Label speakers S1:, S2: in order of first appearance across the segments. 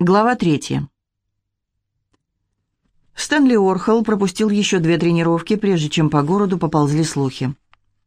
S1: Глава третья. Стэнли Орхол пропустил еще две тренировки, прежде чем по городу поползли слухи.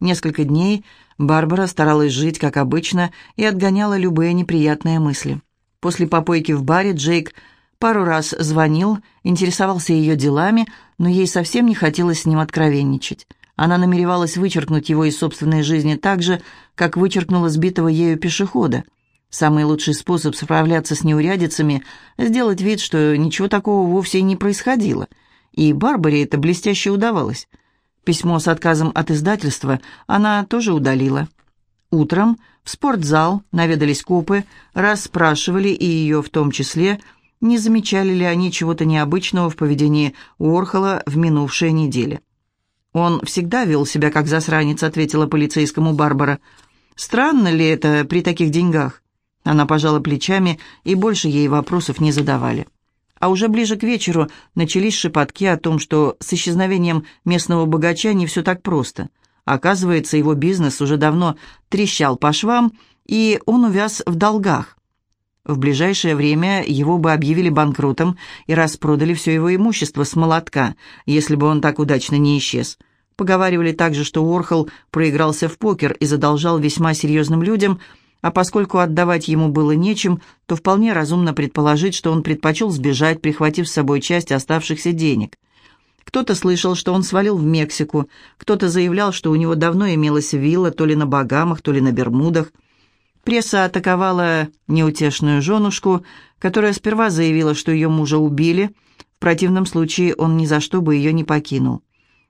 S1: Несколько дней Барбара старалась жить, как обычно, и отгоняла любые неприятные мысли. После попойки в баре Джейк пару раз звонил, интересовался ее делами, но ей совсем не хотелось с ним откровенничать. Она намеревалась вычеркнуть его из собственной жизни так же, как вычеркнула сбитого ею пешехода – Самый лучший способ справляться с неурядицами – сделать вид, что ничего такого вовсе не происходило. И Барбаре это блестяще удавалось. Письмо с отказом от издательства она тоже удалила. Утром в спортзал наведались копы, расспрашивали и ее в том числе, не замечали ли они чего-то необычного в поведении Уорхола в минувшие недели. «Он всегда вел себя как засранец», — ответила полицейскому Барбара. «Странно ли это при таких деньгах?» Она пожала плечами, и больше ей вопросов не задавали. А уже ближе к вечеру начались шепотки о том, что с исчезновением местного богача не все так просто. Оказывается, его бизнес уже давно трещал по швам, и он увяз в долгах. В ближайшее время его бы объявили банкротом и распродали все его имущество с молотка, если бы он так удачно не исчез. Поговаривали также, что Уорхол проигрался в покер и задолжал весьма серьезным людям – а поскольку отдавать ему было нечем, то вполне разумно предположить, что он предпочел сбежать, прихватив с собой часть оставшихся денег. Кто-то слышал, что он свалил в Мексику, кто-то заявлял, что у него давно имелась вилла то ли на Багамах, то ли на Бермудах. Пресса атаковала неутешную женушку, которая сперва заявила, что ее мужа убили, в противном случае он ни за что бы ее не покинул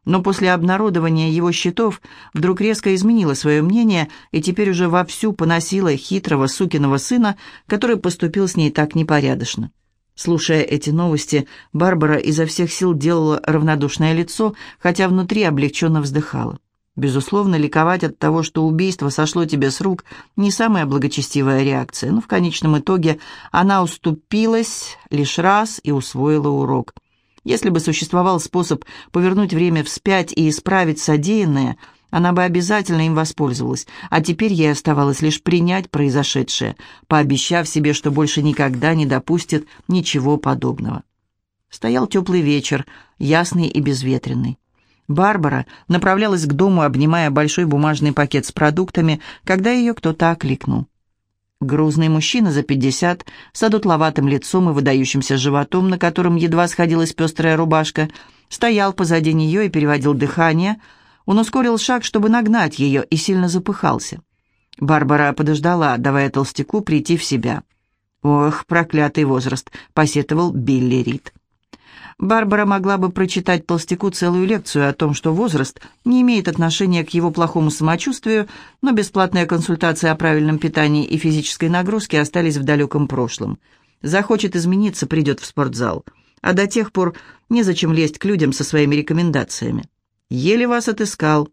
S1: но после обнародования его счетов вдруг резко изменила свое мнение и теперь уже вовсю поносила хитрого сукиного сына, который поступил с ней так непорядочно. Слушая эти новости, Барбара изо всех сил делала равнодушное лицо, хотя внутри облегченно вздыхала. Безусловно, ликовать от того, что убийство сошло тебе с рук, не самая благочестивая реакция, но в конечном итоге она уступилась лишь раз и усвоила урок – если бы существовал способ повернуть время вспять и исправить содеянное, она бы обязательно им воспользовалась, а теперь ей оставалось лишь принять произошедшее, пообещав себе, что больше никогда не допустит ничего подобного. Стоял теплый вечер, ясный и безветренный. Барбара направлялась к дому, обнимая большой бумажный пакет с продуктами, когда ее кто-то окликнул. Грузный мужчина за пятьдесят, с одутловатым лицом и выдающимся животом, на котором едва сходилась пестрая рубашка, стоял позади нее и переводил дыхание. Он ускорил шаг, чтобы нагнать ее, и сильно запыхался. Барбара подождала, давая толстяку прийти в себя. «Ох, проклятый возраст!» — посетовал Билли Рид. Барбара могла бы прочитать толстяку целую лекцию о том, что возраст не имеет отношения к его плохому самочувствию, но бесплатная консультация о правильном питании и физической нагрузке остались в далеком прошлом. Захочет измениться, придет в спортзал. А до тех пор незачем лезть к людям со своими рекомендациями. «Еле вас отыскал».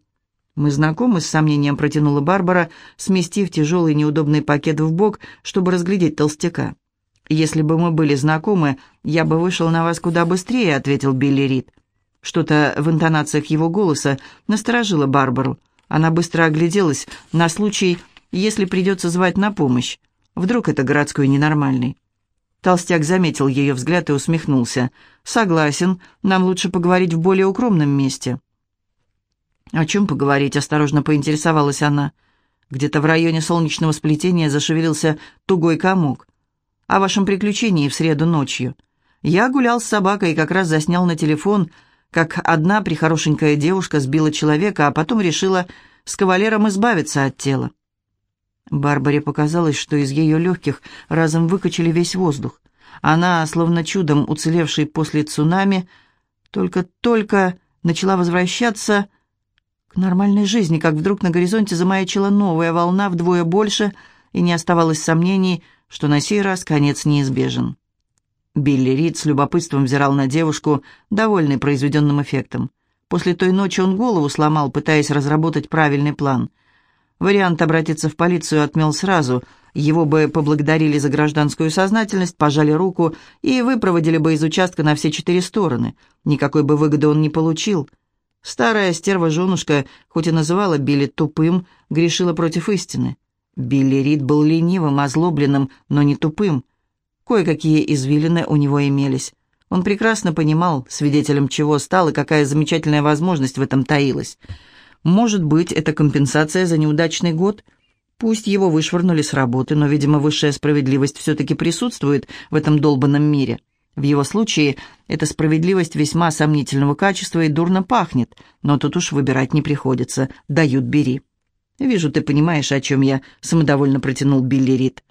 S1: «Мы знакомы?» — с сомнением протянула Барбара, сместив тяжелый неудобный пакет в бок, чтобы разглядеть толстяка. «Если бы мы были знакомы, я бы вышел на вас куда быстрее», — ответил Билли Рид. Что-то в интонациях его голоса насторожило Барбару. Она быстро огляделась на случай, если придется звать на помощь. Вдруг это городской ненормальный. Толстяк заметил ее взгляд и усмехнулся. «Согласен, нам лучше поговорить в более укромном месте». «О чем поговорить?» — осторожно поинтересовалась она. Где-то в районе солнечного сплетения зашевелился тугой комок о вашем приключении в среду ночью. Я гулял с собакой и как раз заснял на телефон, как одна прихорошенькая девушка сбила человека, а потом решила с кавалером избавиться от тела. Барбаре показалось, что из ее легких разом выкачали весь воздух. Она, словно чудом уцелевшей после цунами, только-только начала возвращаться к нормальной жизни, как вдруг на горизонте замаячила новая волна вдвое больше, и не оставалось сомнений, что на сей раз конец неизбежен. Билли Рид с любопытством взирал на девушку, довольный произведенным эффектом. После той ночи он голову сломал, пытаясь разработать правильный план. Вариант обратиться в полицию отмел сразу. Его бы поблагодарили за гражданскую сознательность, пожали руку и выпроводили бы из участка на все четыре стороны. Никакой бы выгоды он не получил. Старая стерва-женушка, хоть и называла Билли тупым, грешила против истины. Билли Рид был ленивым, озлобленным, но не тупым. Кое-какие извилины у него имелись. Он прекрасно понимал, свидетелем чего стал и какая замечательная возможность в этом таилась. Может быть, это компенсация за неудачный год? Пусть его вышвырнули с работы, но, видимо, высшая справедливость все-таки присутствует в этом долбанном мире. В его случае эта справедливость весьма сомнительного качества и дурно пахнет, но тут уж выбирать не приходится. Дают, бери. «Вижу, ты понимаешь, о чем я», — самодовольно протянул Билли Рид.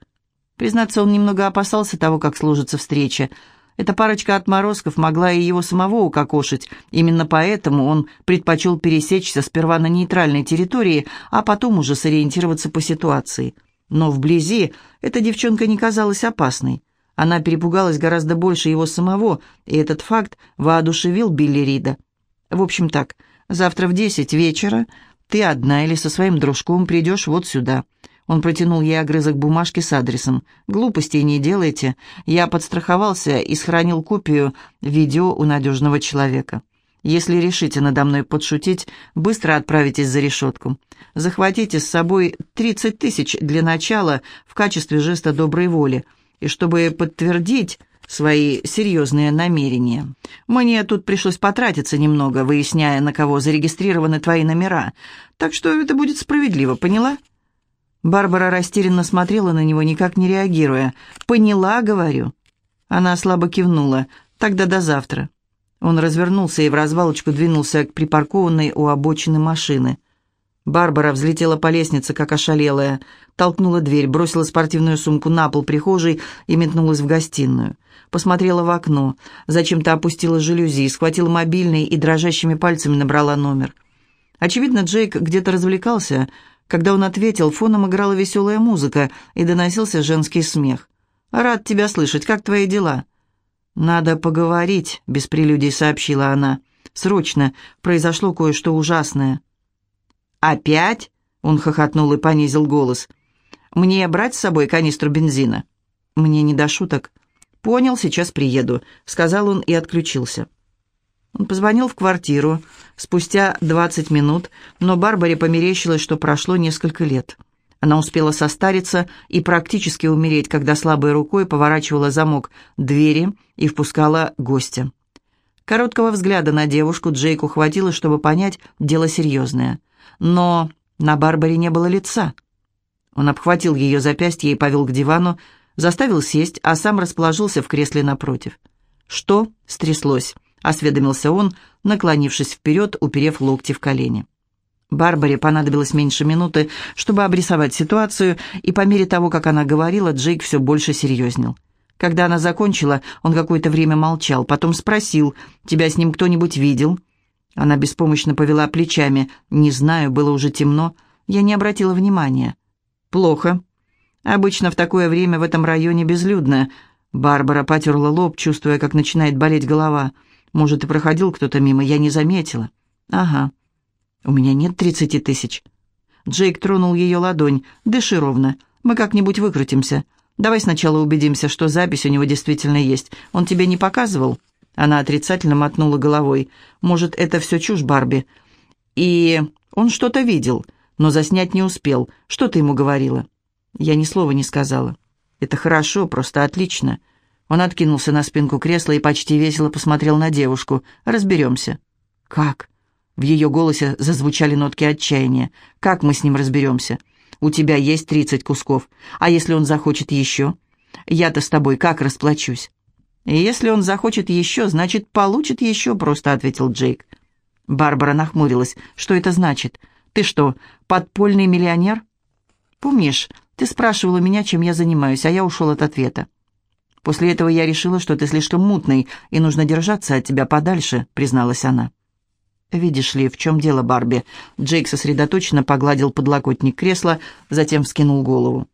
S1: Признаться, он немного опасался того, как сложится встреча. Эта парочка отморозков могла и его самого укокошить. Именно поэтому он предпочел пересечься сперва на нейтральной территории, а потом уже сориентироваться по ситуации. Но вблизи эта девчонка не казалась опасной. Она перепугалась гораздо больше его самого, и этот факт воодушевил Билли Рида. «В общем так, завтра в десять вечера ты одна или со своим дружком придешь вот сюда». Он протянул ей огрызок бумажки с адресом. «Глупостей не делайте. Я подстраховался и сохранил копию видео у надежного человека. Если решите надо мной подшутить, быстро отправитесь за решетку. Захватите с собой 30 тысяч для начала в качестве жеста доброй воли – и чтобы подтвердить свои серьезные намерения. Мне тут пришлось потратиться немного, выясняя, на кого зарегистрированы твои номера, так что это будет справедливо, поняла?» Барбара растерянно смотрела на него, никак не реагируя. «Поняла, говорю». Она слабо кивнула. «Тогда до завтра». Он развернулся и в развалочку двинулся к припаркованной у обочины машины. Барбара взлетела по лестнице, как ошалелая, толкнула дверь, бросила спортивную сумку на пол прихожей и метнулась в гостиную. Посмотрела в окно, зачем-то опустила жалюзи, схватила мобильный и дрожащими пальцами набрала номер. Очевидно, Джейк где-то развлекался. Когда он ответил, фоном играла веселая музыка и доносился женский смех. «Рад тебя слышать. Как твои дела?» «Надо поговорить», — без прелюдий сообщила она. «Срочно. Произошло кое-что ужасное». «Опять?» — он хохотнул и понизил голос. «Мне брать с собой канистру бензина?» «Мне не до шуток». «Понял, сейчас приеду», — сказал он и отключился. Он позвонил в квартиру спустя двадцать минут, но Барбаре померещилось, что прошло несколько лет. Она успела состариться и практически умереть, когда слабой рукой поворачивала замок двери и впускала гостя. Короткого взгляда на девушку Джейку хватило, чтобы понять, дело серьезное — но на Барбаре не было лица. Он обхватил ее запястье и повел к дивану, заставил сесть, а сам расположился в кресле напротив. «Что?» — стряслось, — осведомился он, наклонившись вперед, уперев локти в колени. Барбаре понадобилось меньше минуты, чтобы обрисовать ситуацию, и по мере того, как она говорила, Джейк все больше серьезнел. Когда она закончила, он какое-то время молчал, потом спросил, «Тебя с ним кто-нибудь видел?» Она беспомощно повела плечами. «Не знаю, было уже темно. Я не обратила внимания». «Плохо. Обычно в такое время в этом районе безлюдно». Барбара потерла лоб, чувствуя, как начинает болеть голова. «Может, и проходил кто-то мимо, я не заметила». «Ага. У меня нет тридцати тысяч». Джейк тронул ее ладонь. «Дыши ровно. Мы как-нибудь выкрутимся. Давай сначала убедимся, что запись у него действительно есть. Он тебе не показывал?» Она отрицательно мотнула головой. «Может, это все чушь, Барби?» «И он что-то видел, но заснять не успел. Что ты ему говорила?» Я ни слова не сказала. «Это хорошо, просто отлично». Он откинулся на спинку кресла и почти весело посмотрел на девушку. «Разберемся». «Как?» В ее голосе зазвучали нотки отчаяния. «Как мы с ним разберемся? У тебя есть тридцать кусков. А если он захочет еще? Я-то с тобой как расплачусь?» «И если он захочет еще, значит, получит еще», — просто ответил Джейк. Барбара нахмурилась. «Что это значит? Ты что, подпольный миллионер?» «Помнишь, ты спрашивала меня, чем я занимаюсь, а я ушел от ответа. После этого я решила, что ты слишком мутный, и нужно держаться от тебя подальше», — призналась она. «Видишь ли, в чем дело, Барби?» Джейк сосредоточенно погладил подлокотник кресла, затем вскинул голову.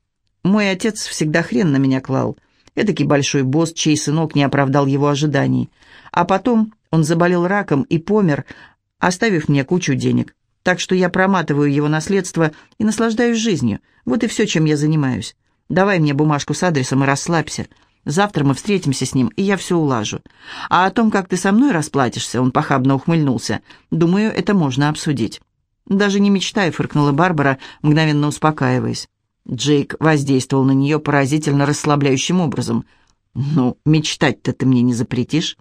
S1: «Мой отец всегда хрен на меня клал». Эдакий большой босс, чей сынок не оправдал его ожиданий. А потом он заболел раком и помер, оставив мне кучу денег. Так что я проматываю его наследство и наслаждаюсь жизнью. Вот и все, чем я занимаюсь. Давай мне бумажку с адресом и расслабься. Завтра мы встретимся с ним, и я все улажу. А о том, как ты со мной расплатишься, он похабно ухмыльнулся. Думаю, это можно обсудить. Даже не мечтай, фыркнула Барбара, мгновенно успокаиваясь. Джейк воздействовал на нее поразительно расслабляющим образом. «Ну, мечтать-то ты мне не запретишь».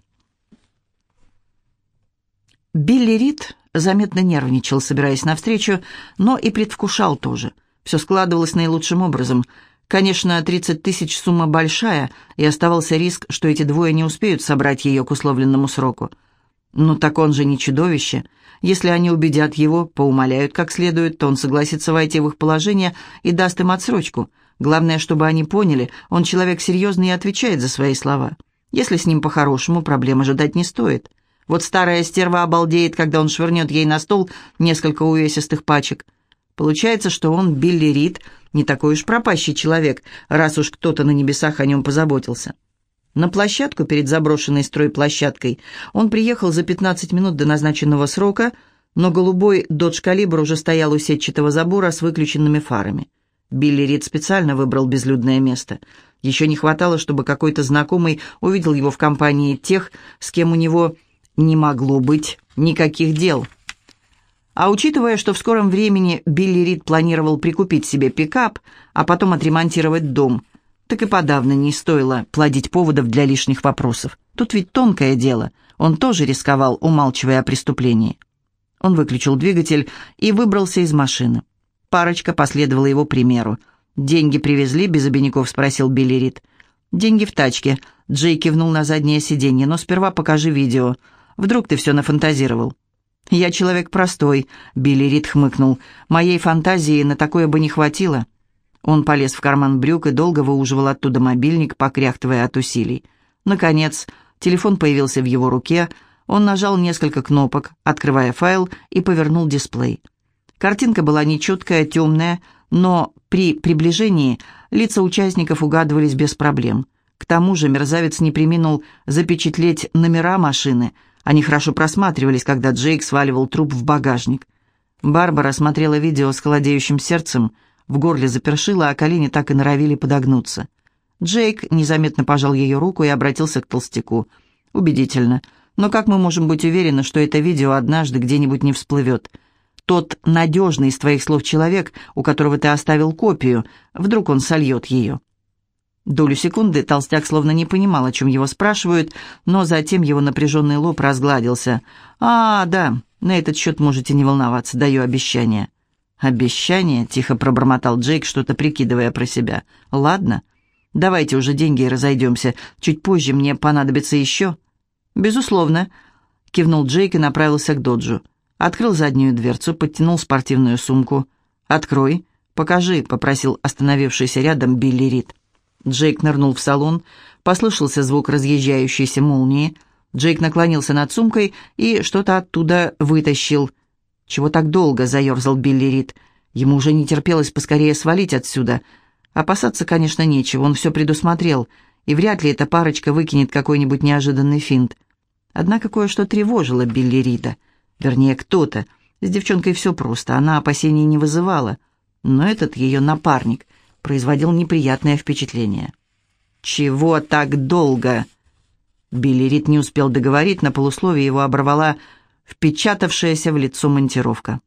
S1: Билли Рид заметно нервничал, собираясь навстречу, но и предвкушал тоже. Все складывалось наилучшим образом. Конечно, 30 тысяч сумма большая, и оставался риск, что эти двое не успеют собрать ее к условленному сроку. Ну так он же не чудовище. Если они убедят его, поумоляют как следует, то он согласится войти в их положение и даст им отсрочку. Главное, чтобы они поняли, он человек серьезный и отвечает за свои слова. Если с ним по-хорошему, проблем ожидать не стоит. Вот старая стерва обалдеет, когда он швырнет ей на стол несколько увесистых пачек. Получается, что он, Билли Рид, не такой уж пропащий человек, раз уж кто-то на небесах о нем позаботился. На площадку перед заброшенной стройплощадкой он приехал за 15 минут до назначенного срока, но голубой «Додж Калибр» уже стоял у сетчатого забора с выключенными фарами. Билли Рид специально выбрал безлюдное место. Еще не хватало, чтобы какой-то знакомый увидел его в компании тех, с кем у него не могло быть никаких дел. А учитывая, что в скором времени Билли Рид планировал прикупить себе пикап, а потом отремонтировать дом, так и подавно не стоило плодить поводов для лишних вопросов. Тут ведь тонкое дело. Он тоже рисковал, умалчивая о преступлении. Он выключил двигатель и выбрался из машины. Парочка последовала его примеру. «Деньги привезли?» — без обиняков спросил Билли Рид. «Деньги в тачке». Джей кивнул на заднее сиденье. «Но сперва покажи видео. Вдруг ты все нафантазировал?» «Я человек простой», — Билли Рид хмыкнул. «Моей фантазии на такое бы не хватило». Он полез в карман брюк и долго выуживал оттуда мобильник, покряхтывая от усилий. Наконец, телефон появился в его руке. Он нажал несколько кнопок, открывая файл, и повернул дисплей. Картинка была нечеткая, темная, но при приближении лица участников угадывались без проблем. К тому же мерзавец не приминул запечатлеть номера машины — они хорошо просматривались, когда Джейк сваливал труп в багажник. Барбара смотрела видео с холодеющим сердцем, в горле запершила, а колени так и норовили подогнуться. Джейк незаметно пожал ее руку и обратился к толстяку. «Убедительно. Но как мы можем быть уверены, что это видео однажды где-нибудь не всплывет? Тот надежный из твоих слов человек, у которого ты оставил копию, вдруг он сольет ее». Долю секунды толстяк словно не понимал, о чем его спрашивают, но затем его напряженный лоб разгладился. «А, да, на этот счет можете не волноваться, даю обещание». «Обещание?» — тихо пробормотал Джейк, что-то прикидывая про себя. «Ладно, давайте уже деньги и разойдемся. Чуть позже мне понадобится еще». «Безусловно», — кивнул Джейк и направился к доджу. Открыл заднюю дверцу, подтянул спортивную сумку. «Открой, покажи», — попросил остановившийся рядом Билли Рид. Джейк нырнул в салон, послышался звук разъезжающейся молнии. Джейк наклонился над сумкой и что-то оттуда вытащил. «Чего так долго?» — заерзал Билли Рид. Ему уже не терпелось поскорее свалить отсюда. Опасаться, конечно, нечего, он все предусмотрел, и вряд ли эта парочка выкинет какой-нибудь неожиданный финт. Однако кое-что тревожило Билли Рида. Вернее, кто-то. С девчонкой все просто, она опасений не вызывала. Но этот ее напарник — производил неприятное впечатление. «Чего так долго?» Билли Рид не успел договорить, на полусловие его оборвала впечатавшаяся в лицо монтировка.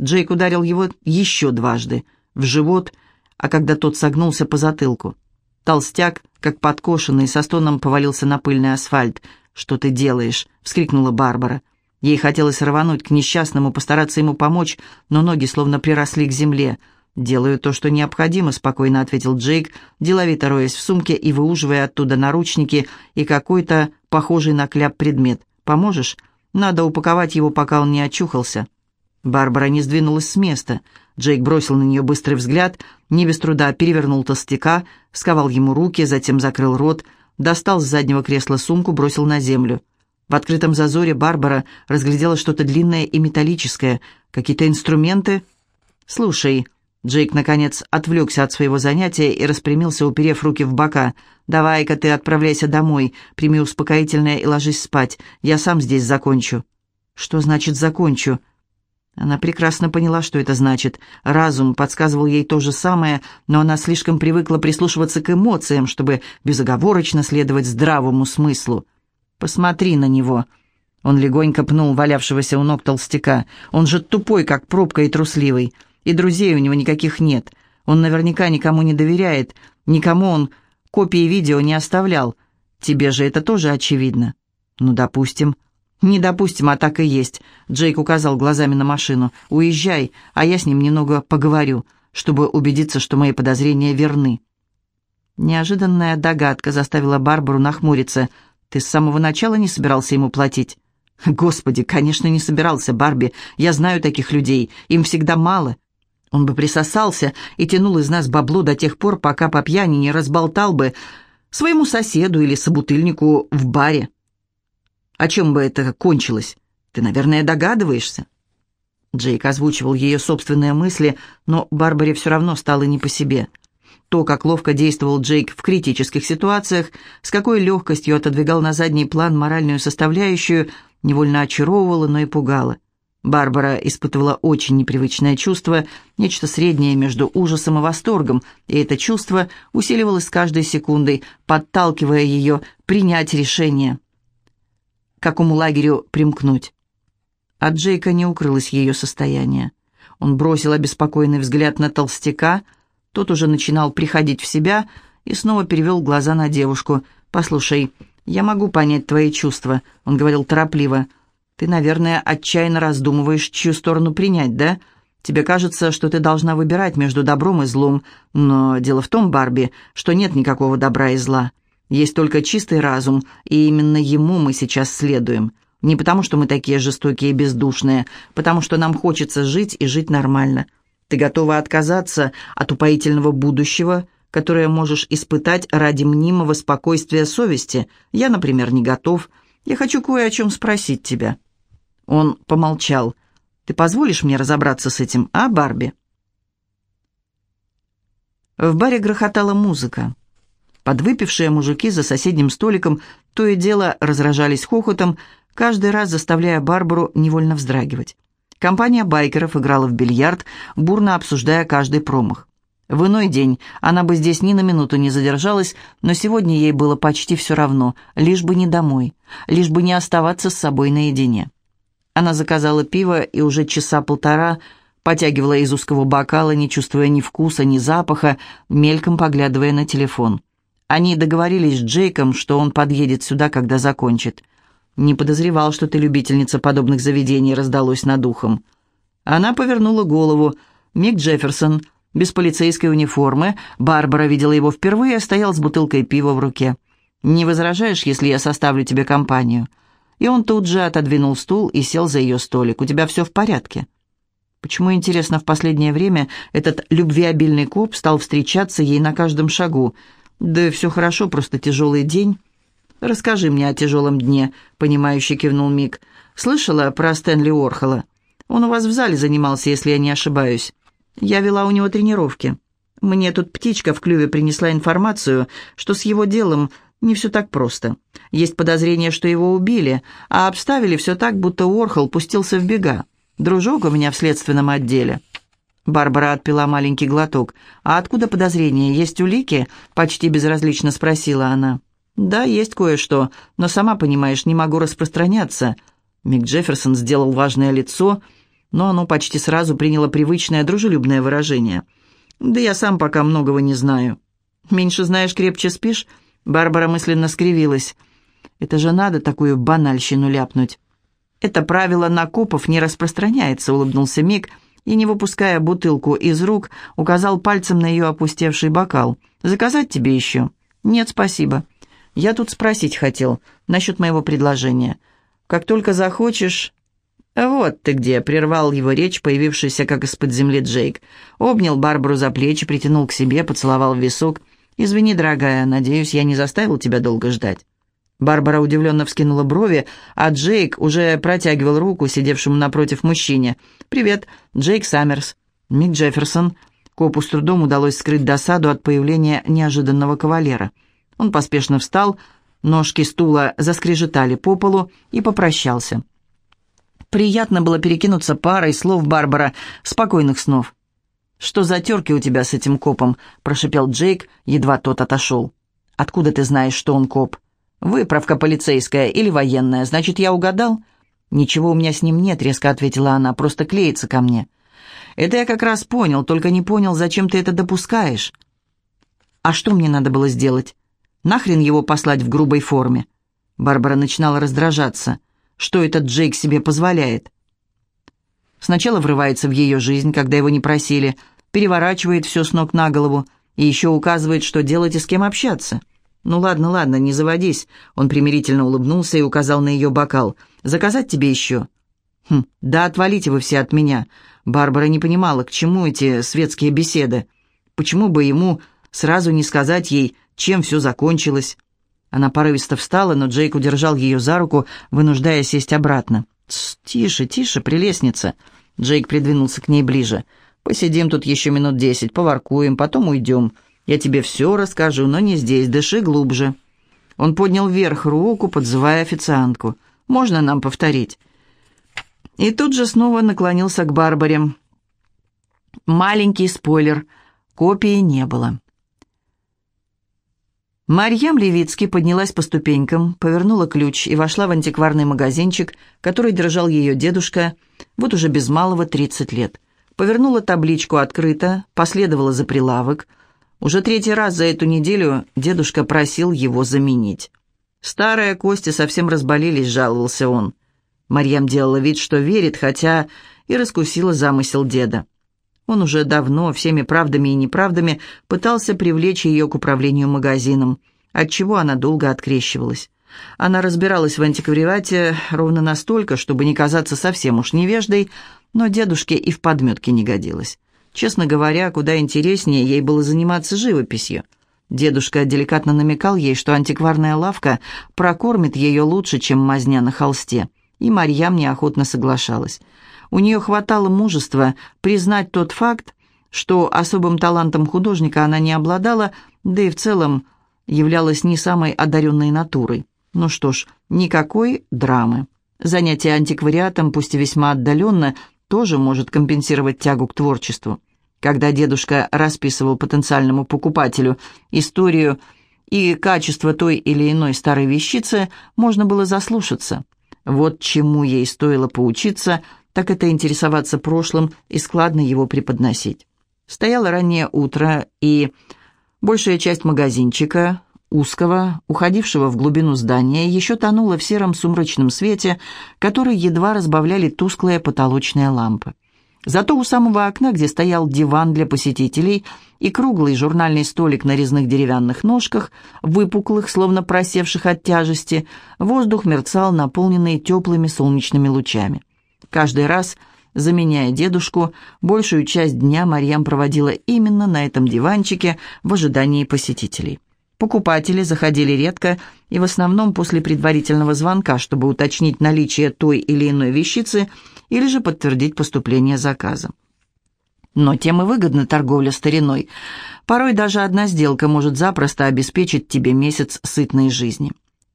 S1: Джейк ударил его еще дважды, в живот, а когда тот согнулся по затылку. Толстяк, как подкошенный, со стоном повалился на пыльный асфальт. «Что ты делаешь?» — вскрикнула Барбара. Ей хотелось рвануть к несчастному, постараться ему помочь, но ноги словно приросли к земле — «Делаю то, что необходимо», — спокойно ответил Джейк, деловито роясь в сумке и выуживая оттуда наручники и какой-то похожий на кляп предмет. «Поможешь? Надо упаковать его, пока он не очухался». Барбара не сдвинулась с места. Джейк бросил на нее быстрый взгляд, не без труда перевернул толстяка, сковал ему руки, затем закрыл рот, достал с заднего кресла сумку, бросил на землю. В открытом зазоре Барбара разглядела что-то длинное и металлическое, какие-то инструменты. «Слушай», Джейк, наконец, отвлекся от своего занятия и распрямился, уперев руки в бока. «Давай-ка ты отправляйся домой, прими успокоительное и ложись спать. Я сам здесь закончу». «Что значит «закончу»?» Она прекрасно поняла, что это значит. Разум подсказывал ей то же самое, но она слишком привыкла прислушиваться к эмоциям, чтобы безоговорочно следовать здравому смыслу. «Посмотри на него». Он легонько пнул валявшегося у ног толстяка. «Он же тупой, как пробка и трусливый. И друзей у него никаких нет. Он наверняка никому не доверяет, никому он копии видео не оставлял. Тебе же это тоже очевидно». «Ну, допустим». «Не допустим, а так и есть», — Джейк указал глазами на машину. «Уезжай, а я с ним немного поговорю, чтобы убедиться, что мои подозрения верны». Неожиданная догадка заставила Барбару нахмуриться. «Ты с самого начала не собирался ему платить?» «Господи, конечно, не собирался, Барби. Я знаю таких людей. Им всегда мало. Он бы присосался и тянул из нас бабло до тех пор, пока по пьяни не разболтал бы своему соседу или собутыльнику в баре. О чем бы это кончилось? Ты, наверное, догадываешься?» Джейк озвучивал ее собственные мысли, но Барбаре все равно стало не по себе. То, как ловко действовал Джейк в критических ситуациях, с какой легкостью отодвигал на задний план моральную составляющую, невольно очаровывало, но и пугало. Барбара испытывала очень непривычное чувство, нечто среднее между ужасом и восторгом, и это чувство усиливалось с каждой секундой, подталкивая ее принять решение. Какому лагерю примкнуть? От Джейка не укрылось ее состояние. Он бросил обеспокоенный взгляд на толстяка, тот уже начинал приходить в себя и снова перевел глаза на девушку. «Послушай, я могу понять твои чувства», — он говорил торопливо. «Ты, наверное, отчаянно раздумываешь, чью сторону принять, да? Тебе кажется, что ты должна выбирать между добром и злом, но дело в том, Барби, что нет никакого добра и зла. Есть только чистый разум, и именно ему мы сейчас следуем. Не потому, что мы такие жестокие и бездушные, потому что нам хочется жить и жить нормально. Ты готова отказаться от упоительного будущего, которое можешь испытать ради мнимого спокойствия совести? Я, например, не готов. Я хочу кое о чем спросить тебя». Он помолчал. «Ты позволишь мне разобраться с этим, а, Барби?» В баре грохотала музыка. Подвыпившие мужики за соседним столиком то и дело разражались хохотом, каждый раз заставляя Барбару невольно вздрагивать. Компания байкеров играла в бильярд, бурно обсуждая каждый промах. В иной день она бы здесь ни на минуту не задержалась, но сегодня ей было почти все равно, лишь бы не домой, лишь бы не оставаться с собой наедине. Она заказала пиво и уже часа полтора потягивала из узкого бокала, не чувствуя ни вкуса, ни запаха, мельком поглядывая на телефон. Они договорились с Джейком, что он подъедет сюда, когда закончит. «Не подозревал, что ты любительница подобных заведений», — раздалось над ухом. Она повернула голову. Мик Джефферсон, без полицейской униформы, Барбара видела его впервые, стоял с бутылкой пива в руке. «Не возражаешь, если я составлю тебе компанию?» И он тут же отодвинул стул и сел за ее столик. «У тебя все в порядке?» Почему, интересно, в последнее время этот любвеобильный коп стал встречаться ей на каждом шагу — «Да все хорошо, просто тяжелый день». «Расскажи мне о тяжелом дне», — понимающе кивнул Мик. «Слышала про Стэнли Орхола? Он у вас в зале занимался, если я не ошибаюсь. Я вела у него тренировки. Мне тут птичка в клюве принесла информацию, что с его делом не все так просто. Есть подозрение, что его убили, а обставили все так, будто Уорхол пустился в бега. Дружок у меня в следственном отделе». Барбара отпила маленький глоток. «А откуда подозрения? Есть улики?» — почти безразлично спросила она. «Да, есть кое-что, но, сама понимаешь, не могу распространяться». Мик Джефферсон сделал важное лицо, но оно почти сразу приняло привычное дружелюбное выражение. «Да я сам пока многого не знаю». «Меньше знаешь, крепче спишь?» Барбара мысленно скривилась. «Это же надо такую банальщину ляпнуть». «Это правило на копов не распространяется», — улыбнулся Мик, — и, не выпуская бутылку из рук, указал пальцем на ее опустевший бокал. «Заказать тебе еще?» «Нет, спасибо. Я тут спросить хотел насчет моего предложения. Как только захочешь...» «Вот ты где!» — прервал его речь, появившийся как из-под земли Джейк. Обнял Барбару за плечи, притянул к себе, поцеловал в висок. «Извини, дорогая, надеюсь, я не заставил тебя долго ждать». Барбара удивленно вскинула брови, а Джейк уже протягивал руку сидевшему напротив мужчине. «Привет, Джейк Саммерс». Мик Джефферсон. Копу с трудом удалось скрыть досаду от появления неожиданного кавалера. Он поспешно встал, ножки стула заскрежетали по полу и попрощался. Приятно было перекинуться парой слов Барбара, спокойных снов. «Что за терки у тебя с этим копом?» – прошипел Джейк, едва тот отошел. «Откуда ты знаешь, что он коп?» «Выправка полицейская или военная, значит, я угадал?» «Ничего у меня с ним нет», — резко ответила она, — «просто клеится ко мне». «Это я как раз понял, только не понял, зачем ты это допускаешь». «А что мне надо было сделать?» Нахрен его послать в грубой форме? Барбара начинала раздражаться. Что этот Джейк себе позволяет? Сначала врывается в ее жизнь, когда его не просили, переворачивает все с ног на голову и еще указывает, что делать и с кем общаться. «Ну ладно, ладно, не заводись», — он примирительно улыбнулся и указал на ее бокал. «Заказать тебе еще?» «Хм, да отвалите вы все от меня». Барбара не понимала, к чему эти светские беседы. Почему бы ему сразу не сказать ей, чем все закончилось? Она порывисто встала, но Джейк удержал ее за руку, вынуждая сесть обратно. «Тише, тише, прелестница!» Джейк придвинулся к ней ближе. «Посидим тут еще минут десять, поворкуем, потом уйдем. Я тебе все расскажу, но не здесь, дыши глубже». Он поднял вверх руку, подзывая официантку. «Можно нам повторить?» И тут же снова наклонился к Барбаре. Маленький спойлер. Копии не было. Марьям Левицкий поднялась по ступенькам, повернула ключ и вошла в антикварный магазинчик, который держал ее дедушка вот уже без малого 30 лет. Повернула табличку открыто, последовала за прилавок. Уже третий раз за эту неделю дедушка просил его заменить. «Старые кости совсем разболелись», — жаловался он. Марьям делала вид, что верит, хотя и раскусила замысел деда. Он уже давно, всеми правдами и неправдами, пытался привлечь ее к управлению магазином, от чего она долго открещивалась. Она разбиралась в антиквариате ровно настолько, чтобы не казаться совсем уж невеждой, но дедушке и в подметке не годилось. Честно говоря, куда интереснее ей было заниматься живописью. Дедушка деликатно намекал ей, что антикварная лавка прокормит ее лучше, чем мазня на холсте, и Марьям неохотно соглашалась. У нее хватало мужества признать тот факт, что особым талантом художника она не обладала, да и в целом являлась не самой одаренной натурой. Ну что ж, никакой драмы. Занятие антиквариатом, пусть и весьма отдаленно, тоже может компенсировать тягу к творчеству. Когда дедушка расписывал потенциальному покупателю историю и качество той или иной старой вещицы, можно было заслушаться. Вот чему ей стоило поучиться – так это интересоваться прошлым и складно его преподносить. Стояло раннее утро, и большая часть магазинчика, узкого, уходившего в глубину здания, еще тонула в сером сумрачном свете, который едва разбавляли тусклые потолочные лампы. Зато у самого окна, где стоял диван для посетителей и круглый журнальный столик на резных деревянных ножках, выпуклых, словно просевших от тяжести, воздух мерцал, наполненный теплыми солнечными лучами. Каждый раз, заменяя дедушку, большую часть дня Марьям проводила именно на этом диванчике в ожидании посетителей. Покупатели заходили редко и в основном после предварительного звонка, чтобы уточнить наличие той или иной вещицы или же подтвердить поступление заказа. Но тем и выгодна торговля стариной. Порой даже одна сделка может запросто обеспечить тебе месяц сытной жизни.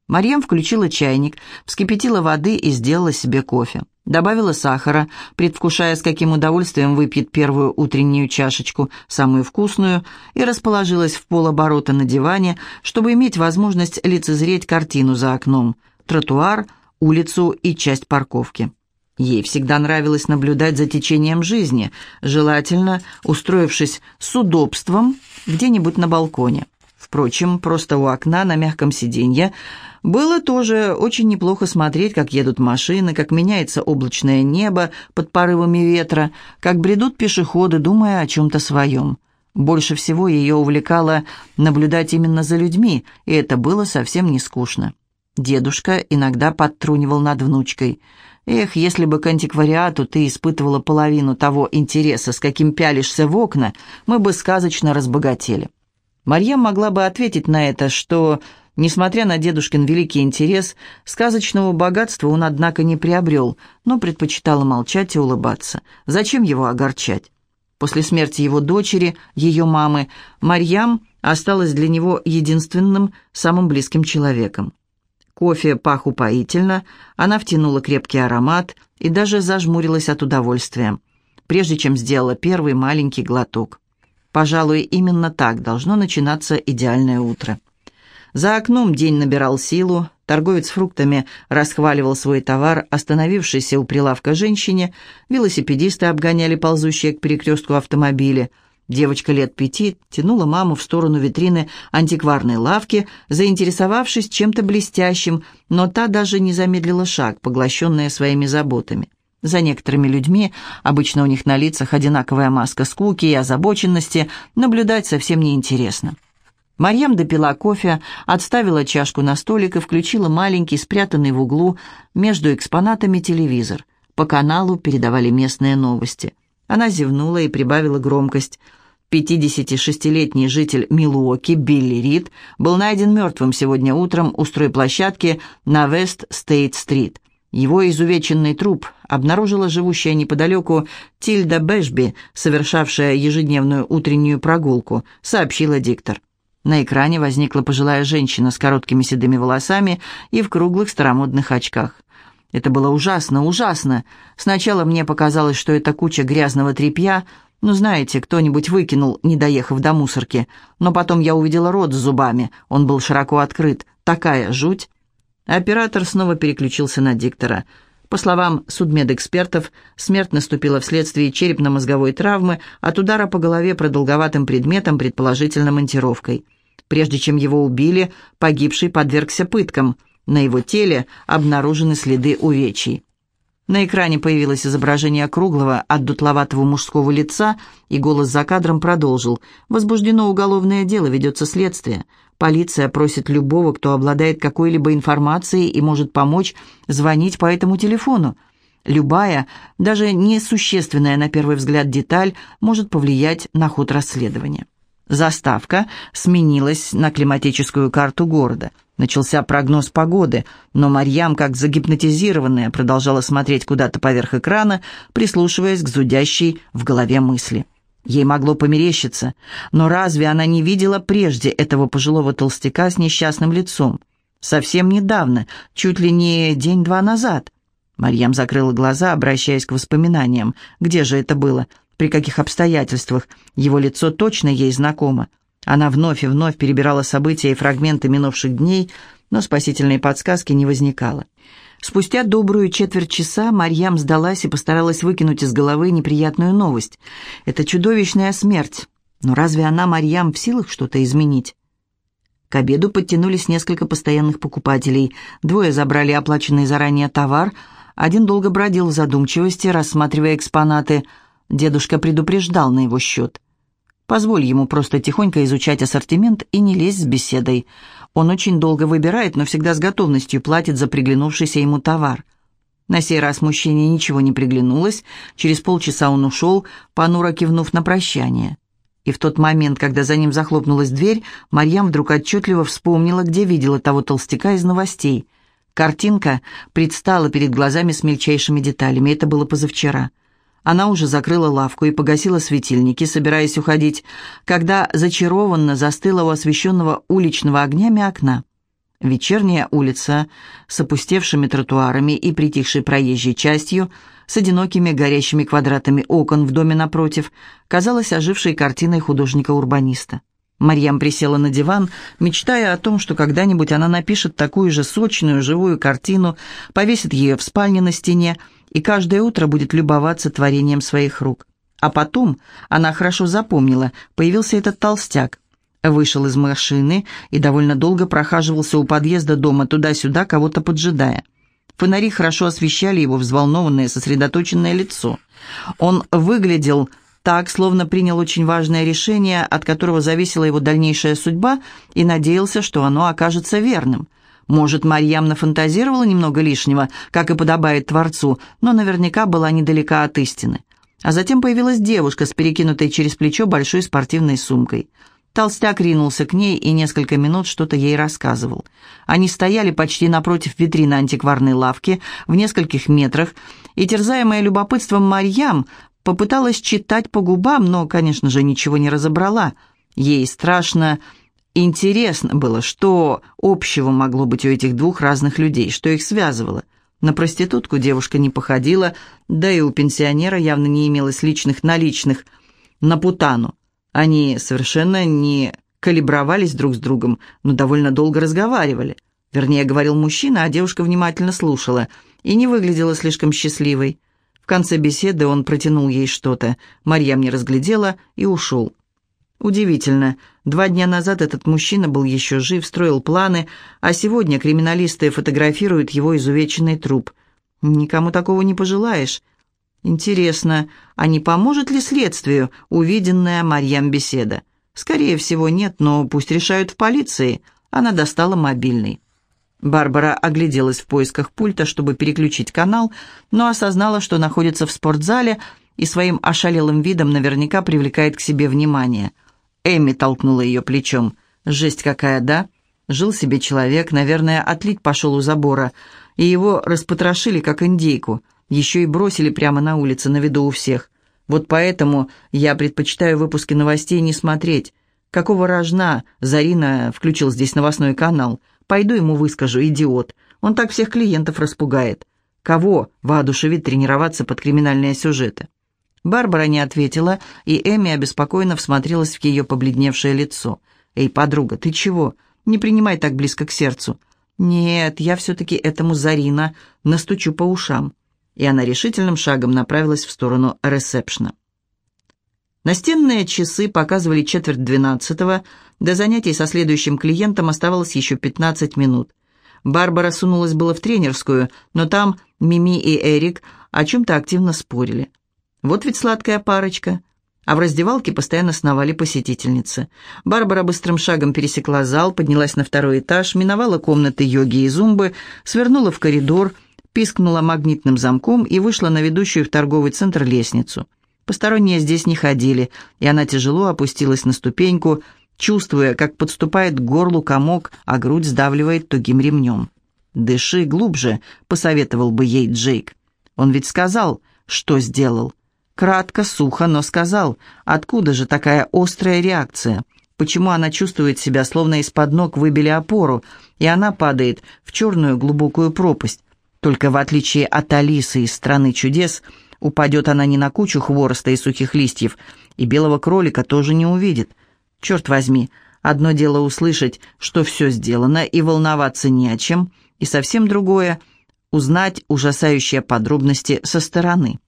S1: Марьям включила чайник, вскипятила воды и сделала себе кофе. Добавила сахара, предвкушая, с каким удовольствием выпьет первую утреннюю чашечку, самую вкусную, и расположилась в полоборота на диване, чтобы иметь возможность лицезреть картину за окном, тротуар, улицу и часть парковки. Ей всегда нравилось наблюдать за течением жизни, желательно устроившись с удобством где-нибудь на балконе. Впрочем, просто у окна на мягком сиденье было тоже очень неплохо смотреть, как едут машины, как меняется облачное небо под порывами ветра, как бредут пешеходы, думая о чем-то своем. Больше всего ее увлекало наблюдать именно за людьми, и это было совсем не скучно. Дедушка иногда подтрунивал над внучкой. «Эх, если бы к антиквариату ты испытывала половину того интереса, с каким пялишься в окна, мы бы сказочно разбогатели». Марья могла бы ответить на это, что Несмотря на дедушкин великий интерес, сказочного богатства он, однако, не приобрел, но предпочитала молчать и улыбаться. Зачем его огорчать? После смерти его дочери, ее мамы, Марьям осталась для него единственным, самым близким человеком. Кофе пах упоительно, она втянула крепкий аромат и даже зажмурилась от удовольствия, прежде чем сделала первый маленький глоток. Пожалуй, именно так должно начинаться идеальное утро. За окном день набирал силу, торговец фруктами расхваливал свой товар, остановившийся у прилавка женщине, велосипедисты обгоняли ползущие к перекрестку автомобили. Девочка лет пяти тянула маму в сторону витрины антикварной лавки, заинтересовавшись чем-то блестящим, но та даже не замедлила шаг, поглощенная своими заботами. За некоторыми людьми, обычно у них на лицах одинаковая маска скуки и озабоченности, наблюдать совсем неинтересно. Марьям допила кофе, отставила чашку на столик и включила маленький, спрятанный в углу между экспонатами телевизор. По каналу передавали местные новости. Она зевнула и прибавила громкость – 56-летний житель Милуоки Билли Рид был найден мертвым сегодня утром у стройплощадки на Вест-Стейт-стрит. Его изувеченный труп обнаружила живущая неподалеку Тильда Бэшби, совершавшая ежедневную утреннюю прогулку, сообщила диктор. На экране возникла пожилая женщина с короткими седыми волосами и в круглых старомодных очках. Это было ужасно, ужасно. Сначала мне показалось, что это куча грязного тряпья, ну, знаете, кто-нибудь выкинул, не доехав до мусорки. Но потом я увидела рот с зубами. Он был широко открыт. Такая жуть. Оператор снова переключился на диктора. По словам судмедэкспертов, смерть наступила вследствие черепно-мозговой травмы от удара по голове продолговатым предметом, предположительно монтировкой. Прежде чем его убили, погибший подвергся пыткам. На его теле обнаружены следы увечий. На экране появилось изображение круглого, отдутловатого мужского лица, и голос за кадром продолжил. «Возбуждено уголовное дело, ведется следствие. Полиция просит любого, кто обладает какой-либо информацией и может помочь, звонить по этому телефону. Любая, даже несущественная на первый взгляд деталь может повлиять на ход расследования». Заставка сменилась на климатическую карту города. Начался прогноз погоды, но Марьям, как загипнотизированная, продолжала смотреть куда-то поверх экрана, прислушиваясь к зудящей в голове мысли. Ей могло померещиться, но разве она не видела прежде этого пожилого толстяка с несчастным лицом? Совсем недавно, чуть ли не день-два назад. Марьям закрыла глаза, обращаясь к воспоминаниям. Где же это было? при каких обстоятельствах. Его лицо точно ей знакомо. Она вновь и вновь перебирала события и фрагменты минувших дней, но спасительной подсказки не возникало. Спустя добрую четверть часа Марьям сдалась и постаралась выкинуть из головы неприятную новость. Это чудовищная смерть. Но разве она, Марьям, в силах что-то изменить? К обеду подтянулись несколько постоянных покупателей. Двое забрали оплаченный заранее товар, один долго бродил в задумчивости, рассматривая экспонаты – Дедушка предупреждал на его счет. Позволь ему просто тихонько изучать ассортимент и не лезь с беседой. Он очень долго выбирает, но всегда с готовностью платит за приглянувшийся ему товар. На сей раз мужчине ничего не приглянулось. Через полчаса он ушел, понуро кивнув на прощание. И в тот момент, когда за ним захлопнулась дверь, Марьям вдруг отчетливо вспомнила, где видела того толстяка из новостей. Картинка предстала перед глазами с мельчайшими деталями. Это было позавчера. Она уже закрыла лавку и погасила светильники, собираясь уходить, когда зачарованно застыла у освещенного уличного огнями окна. Вечерняя улица с опустевшими тротуарами и притихшей проезжей частью, с одинокими горящими квадратами окон в доме напротив, казалась ожившей картиной художника-урбаниста. Марьям присела на диван, мечтая о том, что когда-нибудь она напишет такую же сочную живую картину, повесит ее в спальне на стене, и каждое утро будет любоваться творением своих рук. А потом, она хорошо запомнила, появился этот толстяк. Вышел из машины и довольно долго прохаживался у подъезда дома туда-сюда, кого-то поджидая. Фонари хорошо освещали его взволнованное, сосредоточенное лицо. Он выглядел так, словно принял очень важное решение, от которого зависела его дальнейшая судьба, и надеялся, что оно окажется верным – может, Марьям нафантазировала немного лишнего, как и подобает Творцу, но наверняка была недалека от истины. А затем появилась девушка с перекинутой через плечо большой спортивной сумкой. Толстяк ринулся к ней и несколько минут что-то ей рассказывал. Они стояли почти напротив витрины антикварной лавки, в нескольких метрах, и, терзаемая любопытством Марьям, попыталась читать по губам, но, конечно же, ничего не разобрала. Ей страшно Интересно было, что общего могло быть у этих двух разных людей, что их связывало. На проститутку девушка не походила, да и у пенсионера явно не имелось личных наличных на путану. Они совершенно не калибровались друг с другом, но довольно долго разговаривали. Вернее, говорил мужчина, а девушка внимательно слушала и не выглядела слишком счастливой. В конце беседы он протянул ей что-то. Марьям не разглядела и ушел. Удивительно. Два дня назад этот мужчина был еще жив, строил планы, а сегодня криминалисты фотографируют его изувеченный труп. Никому такого не пожелаешь. Интересно, а не поможет ли следствию увиденная Марьям беседа? Скорее всего, нет, но пусть решают в полиции. Она достала мобильный. Барбара огляделась в поисках пульта, чтобы переключить канал, но осознала, что находится в спортзале и своим ошалелым видом наверняка привлекает к себе внимание – Эми толкнула ее плечом. «Жесть какая, да? Жил себе человек, наверное, отлить пошел у забора, и его распотрошили, как индейку, еще и бросили прямо на улице, на виду у всех. Вот поэтому я предпочитаю выпуски новостей не смотреть. Какого рожна Зарина включил здесь новостной канал? Пойду ему выскажу, идиот. Он так всех клиентов распугает. Кого воодушевит тренироваться под криминальные сюжеты?» Барбара не ответила, и Эми обеспокоенно всмотрелась в ее побледневшее лицо. «Эй, подруга, ты чего? Не принимай так близко к сердцу». «Нет, я все-таки этому Зарина настучу по ушам». И она решительным шагом направилась в сторону ресепшна. Настенные часы показывали четверть двенадцатого, до занятий со следующим клиентом оставалось еще пятнадцать минут. Барбара сунулась было в тренерскую, но там Мими и Эрик о чем-то активно спорили. Вот ведь сладкая парочка. А в раздевалке постоянно сновали посетительницы. Барбара быстрым шагом пересекла зал, поднялась на второй этаж, миновала комнаты йоги и зумбы, свернула в коридор, пискнула магнитным замком и вышла на ведущую в торговый центр лестницу. Посторонние здесь не ходили, и она тяжело опустилась на ступеньку, чувствуя, как подступает к горлу комок, а грудь сдавливает тугим ремнем. «Дыши глубже», — посоветовал бы ей Джейк. Он ведь сказал, что сделал. Кратко, сухо, но сказал, откуда же такая острая реакция? Почему она чувствует себя, словно из-под ног выбили опору, и она падает в черную глубокую пропасть? Только в отличие от Алисы из «Страны чудес», упадет она не на кучу хвороста и сухих листьев, и белого кролика тоже не увидит. Черт возьми, одно дело услышать, что все сделано, и волноваться не о чем, и совсем другое — узнать ужасающие подробности со стороны.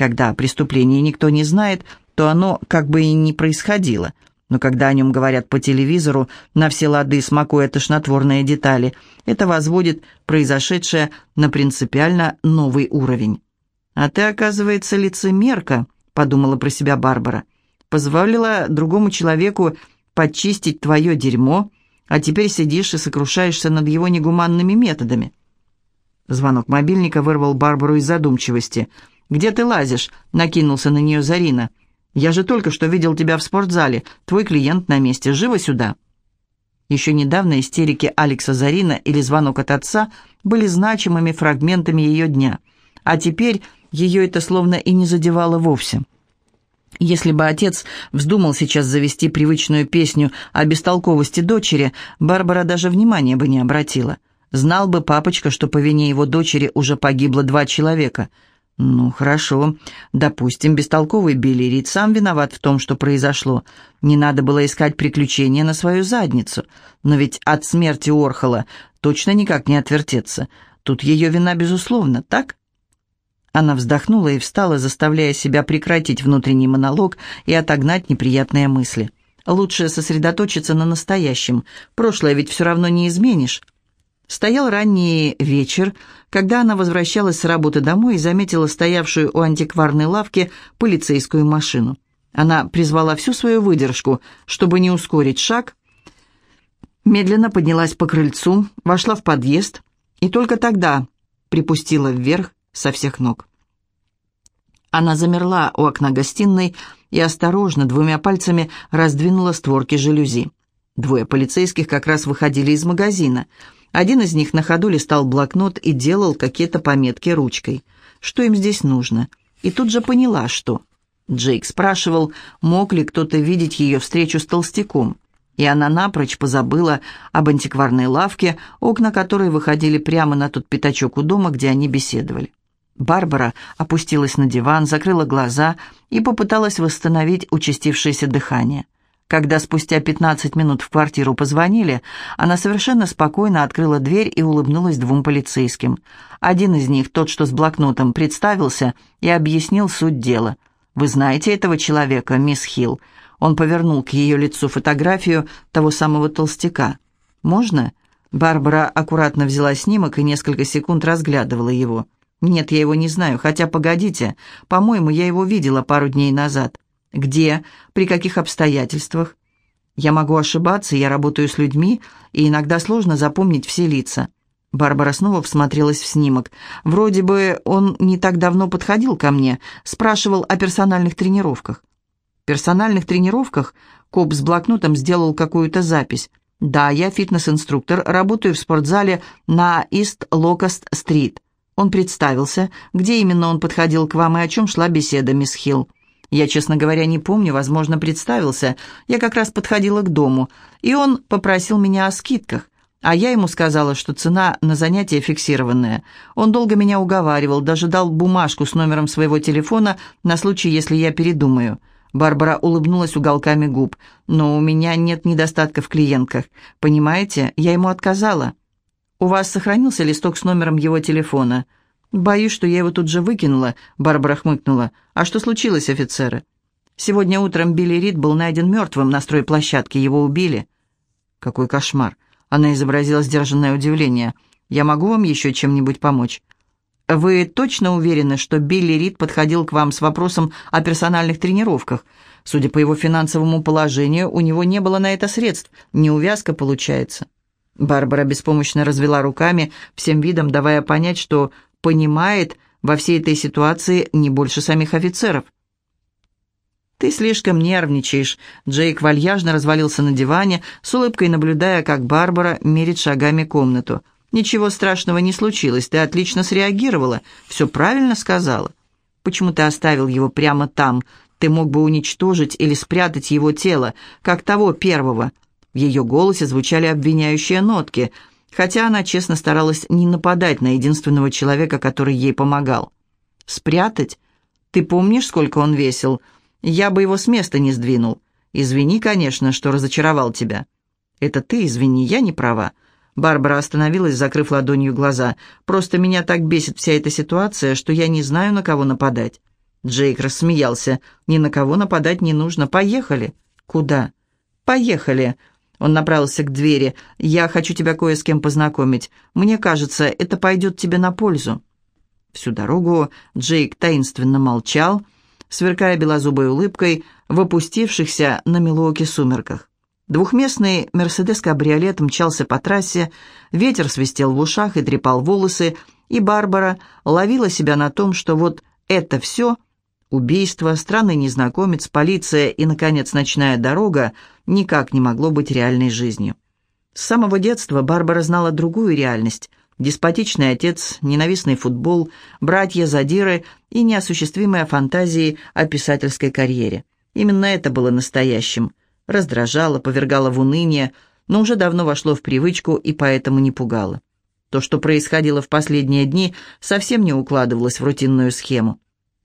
S1: Когда о преступлении никто не знает, то оно как бы и не происходило. Но когда о нем говорят по телевизору, на все лады смакуя тошнотворные детали, это возводит произошедшее на принципиально новый уровень. «А ты, оказывается, лицемерка», — подумала про себя Барбара. «Позволила другому человеку подчистить твое дерьмо, а теперь сидишь и сокрушаешься над его негуманными методами». Звонок мобильника вырвал Барбару из задумчивости — «Где ты лазишь?» — накинулся на нее Зарина. «Я же только что видел тебя в спортзале. Твой клиент на месте. Живо сюда!» Еще недавно истерики Алекса Зарина или звонок от отца были значимыми фрагментами ее дня, а теперь ее это словно и не задевало вовсе. Если бы отец вздумал сейчас завести привычную песню о бестолковости дочери, Барбара даже внимания бы не обратила. Знал бы папочка, что по вине его дочери уже погибло два человека — «Ну, хорошо. Допустим, бестолковый Билли Рид сам виноват в том, что произошло. Не надо было искать приключения на свою задницу. Но ведь от смерти Орхола точно никак не отвертеться. Тут ее вина, безусловно, так?» Она вздохнула и встала, заставляя себя прекратить внутренний монолог и отогнать неприятные мысли. «Лучше сосредоточиться на настоящем. Прошлое ведь все равно не изменишь». Стоял ранний вечер, когда она возвращалась с работы домой и заметила стоявшую у антикварной лавки полицейскую машину. Она призвала всю свою выдержку, чтобы не ускорить шаг, медленно поднялась по крыльцу, вошла в подъезд и только тогда припустила вверх со всех ног. Она замерла у окна гостиной и осторожно двумя пальцами раздвинула створки жалюзи. Двое полицейских как раз выходили из магазина — один из них на ходу листал блокнот и делал какие-то пометки ручкой. Что им здесь нужно? И тут же поняла, что... Джейк спрашивал, мог ли кто-то видеть ее встречу с толстяком. И она напрочь позабыла об антикварной лавке, окна которой выходили прямо на тот пятачок у дома, где они беседовали. Барбара опустилась на диван, закрыла глаза и попыталась восстановить участившееся дыхание. Когда спустя 15 минут в квартиру позвонили, она совершенно спокойно открыла дверь и улыбнулась двум полицейским. Один из них, тот, что с блокнотом, представился и объяснил суть дела. «Вы знаете этого человека, мисс Хилл? Он повернул к ее лицу фотографию того самого толстяка. «Можно?» Барбара аккуратно взяла снимок и несколько секунд разглядывала его. «Нет, я его не знаю, хотя, погодите, по-моему, я его видела пару дней назад. Где? При каких обстоятельствах?» «Я могу ошибаться, я работаю с людьми, и иногда сложно запомнить все лица». Барбара снова всмотрелась в снимок. «Вроде бы он не так давно подходил ко мне, спрашивал о персональных тренировках». «Персональных тренировках?» Коп с блокнотом сделал какую-то запись. «Да, я фитнес-инструктор, работаю в спортзале на Ист-Локост-стрит». Он представился, где именно он подходил к вам и о чем шла беседа, мисс Хилл. Я, честно говоря, не помню, возможно, представился. Я как раз подходила к дому, и он попросил меня о скидках. А я ему сказала, что цена на занятие фиксированная. Он долго меня уговаривал, даже дал бумажку с номером своего телефона на случай, если я передумаю. Барбара улыбнулась уголками губ. «Но у меня нет недостатка в клиентках. Понимаете, я ему отказала». «У вас сохранился листок с номером его телефона?» «Боюсь, что я его тут же выкинула», — Барбара хмыкнула. «А что случилось, офицеры?» «Сегодня утром Билли Рид был найден мертвым на стройплощадке. Его убили». «Какой кошмар!» Она изобразила сдержанное удивление. «Я могу вам еще чем-нибудь помочь?» «Вы точно уверены, что Билли Рид подходил к вам с вопросом о персональных тренировках? Судя по его финансовому положению, у него не было на это средств. Неувязка получается». Барбара беспомощно развела руками, всем видом давая понять, что понимает во всей этой ситуации не больше самих офицеров. «Ты слишком нервничаешь», — Джейк вальяжно развалился на диване, с улыбкой наблюдая, как Барбара мерит шагами комнату. «Ничего страшного не случилось, ты отлично среагировала, все правильно сказала. Почему ты оставил его прямо там? Ты мог бы уничтожить или спрятать его тело, как того первого». В ее голосе звучали обвиняющие нотки, хотя она честно старалась не нападать на единственного человека, который ей помогал. «Спрятать? Ты помнишь, сколько он весил? Я бы его с места не сдвинул. Извини, конечно, что разочаровал тебя». «Это ты извини, я не права. Барбара остановилась, закрыв ладонью глаза. «Просто меня так бесит вся эта ситуация, что я не знаю, на кого нападать». Джейк рассмеялся. «Ни на кого нападать не нужно. Поехали». «Куда?» «Поехали». Он направился к двери. «Я хочу тебя кое с кем познакомить. Мне кажется, это пойдет тебе на пользу». Всю дорогу Джейк таинственно молчал, сверкая белозубой улыбкой в опустившихся на Милуоке сумерках. Двухместный «Мерседес-кабриолет» мчался по трассе, ветер свистел в ушах и трепал волосы, и Барбара ловила себя на том, что вот это все — убийство, странный незнакомец, полиция и, наконец, ночная дорога — никак не могло быть реальной жизнью. С самого детства Барбара знала другую реальность — деспотичный отец, ненавистный футбол, братья-задиры и неосуществимые фантазии о писательской карьере. Именно это было настоящим — раздражало, повергало в уныние, но уже давно вошло в привычку и поэтому не пугало. То, что происходило в последние дни, совсем не укладывалось в рутинную схему.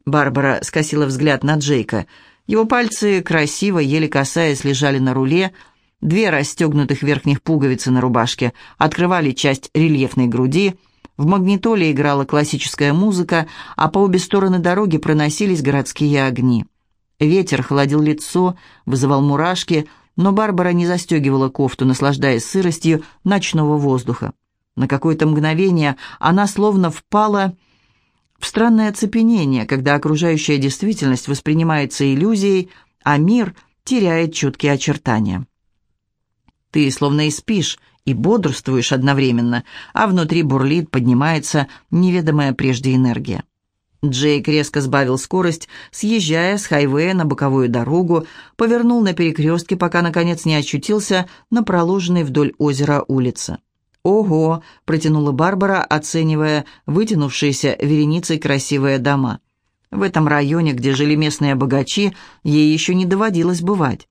S1: Барбара скосила взгляд на Джейка. Его пальцы, красиво, еле касаясь, лежали на руле. Две расстегнутых верхних пуговицы на рубашке открывали часть рельефной груди. В магнитоле играла классическая музыка, а по обе стороны дороги проносились городские огни. Ветер холодил лицо, вызывал мурашки, но Барбара не застегивала кофту, наслаждаясь сыростью ночного воздуха. На какое-то мгновение она словно впала странное оцепенение, когда окружающая действительность воспринимается иллюзией, а мир теряет чуткие очертания. Ты словно и спишь, и бодрствуешь одновременно, а внутри бурлит, поднимается неведомая прежде энергия. Джейк резко сбавил скорость, съезжая с хайвея на боковую дорогу, повернул на перекрестке, пока, наконец, не очутился на проложенной вдоль озера улице. «Ого!» — протянула Барбара, оценивая вытянувшиеся вереницей красивые дома. В этом районе, где жили местные богачи, ей еще не доводилось бывать.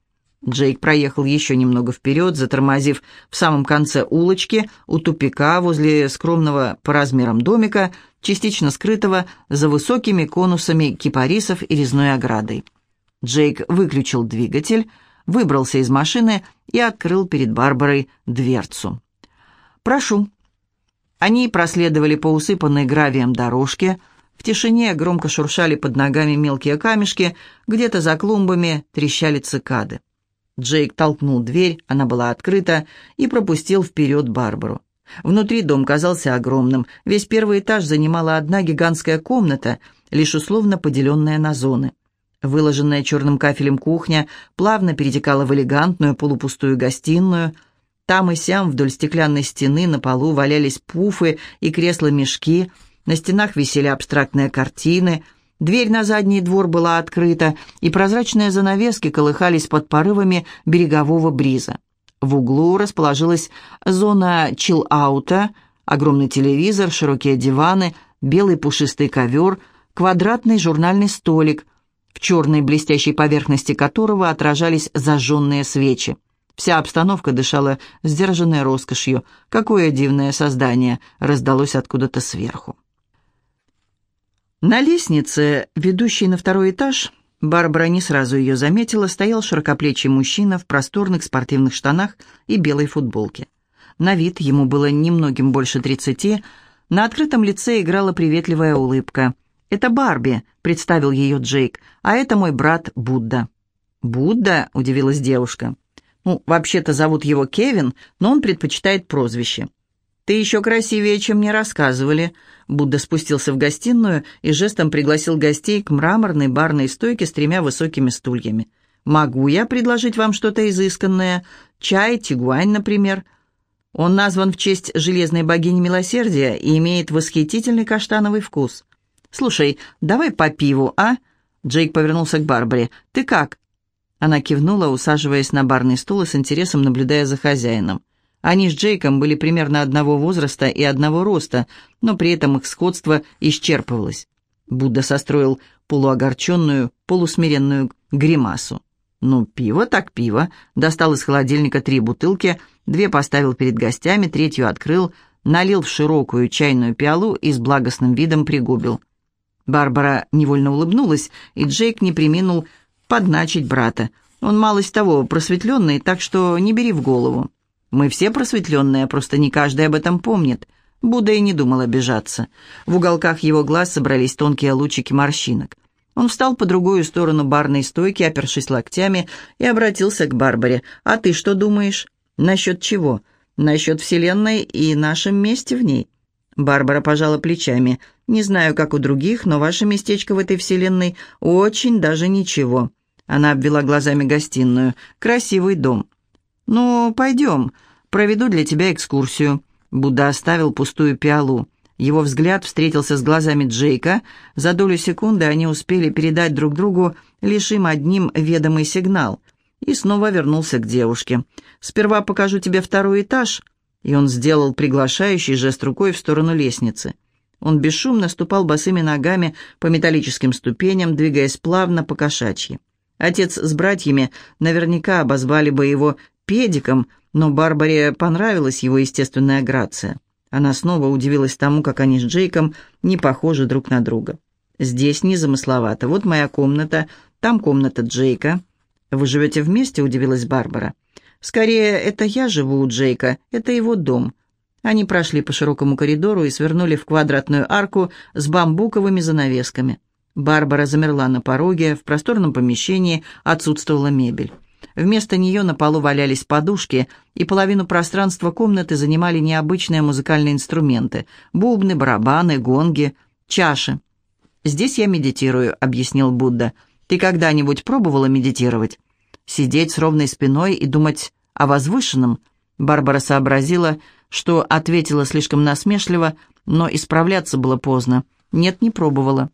S1: Джейк проехал еще немного вперед, затормозив в самом конце улочки у тупика возле скромного по размерам домика, частично скрытого за высокими конусами кипарисов и резной оградой. Джейк выключил двигатель, выбрался из машины и открыл перед Барбарой дверцу. «Прошу». Они проследовали по усыпанной гравием дорожке, В тишине громко шуршали под ногами мелкие камешки, где-то за клумбами трещали цикады. Джейк толкнул дверь, она была открыта, и пропустил вперед Барбару. Внутри дом казался огромным. Весь первый этаж занимала одна гигантская комната, лишь условно поделенная на зоны. Выложенная черным кафелем кухня плавно перетекала в элегантную полупустую гостиную. Там и сям вдоль стеклянной стены на полу валялись пуфы и кресла-мешки, на стенах висели абстрактные картины, дверь на задний двор была открыта, и прозрачные занавески колыхались под порывами берегового бриза. В углу расположилась зона чил-аута, огромный телевизор, широкие диваны, белый пушистый ковер, квадратный журнальный столик, в черной блестящей поверхности которого отражались зажженные свечи. Вся обстановка дышала сдержанной роскошью. Какое дивное создание раздалось откуда-то сверху. На лестнице, ведущей на второй этаж, Барбара не сразу ее заметила, стоял широкоплечий мужчина в просторных спортивных штанах и белой футболке. На вид ему было немногим больше тридцати, на открытом лице играла приветливая улыбка. «Это Барби», — представил ее Джейк, — «а это мой брат Будда». «Будда?» — удивилась девушка. «Ну, вообще-то зовут его Кевин, но он предпочитает прозвище». «Ты еще красивее, чем мне рассказывали», Будда спустился в гостиную и жестом пригласил гостей к мраморной барной стойке с тремя высокими стульями. «Могу я предложить вам что-то изысканное? Чай, тигуань, например?» Он назван в честь железной богини милосердия и имеет восхитительный каштановый вкус. «Слушай, давай по пиву, а?» Джейк повернулся к Барбаре. «Ты как?» Она кивнула, усаживаясь на барный стул и с интересом наблюдая за хозяином. Они с Джейком были примерно одного возраста и одного роста, но при этом их сходство исчерпывалось. Будда состроил полуогорченную, полусмиренную гримасу. «Ну, пиво так пиво», достал из холодильника три бутылки, две поставил перед гостями, третью открыл, налил в широкую чайную пиалу и с благостным видом пригубил. Барбара невольно улыбнулась, и Джейк не приминул подначить брата. Он малость того просветленный, так что не бери в голову. Мы все просветленные, просто не каждый об этом помнит. Будда и не думал обижаться. В уголках его глаз собрались тонкие лучики морщинок. Он встал по другую сторону барной стойки, опершись локтями, и обратился к Барбаре. «А ты что думаешь? Насчет чего? Насчет Вселенной и нашем месте в ней?» Барбара пожала плечами. «Не знаю, как у других, но ваше местечко в этой Вселенной очень даже ничего». Она обвела глазами гостиную. «Красивый дом. «Ну, пойдем, проведу для тебя экскурсию». Будда оставил пустую пиалу. Его взгляд встретился с глазами Джейка. За долю секунды они успели передать друг другу лишь им одним ведомый сигнал. И снова вернулся к девушке. «Сперва покажу тебе второй этаж». И он сделал приглашающий жест рукой в сторону лестницы. Он бесшумно ступал босыми ногами по металлическим ступеням, двигаясь плавно по кошачьи. Отец с братьями наверняка обозвали бы его педиком, но Барбаре понравилась его естественная грация. Она снова удивилась тому, как они с Джейком не похожи друг на друга. «Здесь незамысловато. Вот моя комната, там комната Джейка». «Вы живете вместе?» – удивилась Барбара. «Скорее, это я живу у Джейка, это его дом». Они прошли по широкому коридору и свернули в квадратную арку с бамбуковыми занавесками. Барбара замерла на пороге, в просторном помещении отсутствовала мебель. Вместо нее на полу валялись подушки, и половину пространства комнаты занимали необычные музыкальные инструменты – бубны, барабаны, гонги, чаши. «Здесь я медитирую», – объяснил Будда. «Ты когда-нибудь пробовала медитировать? Сидеть с ровной спиной и думать о возвышенном?» Барбара сообразила, что ответила слишком насмешливо, но исправляться было поздно. «Нет, не пробовала».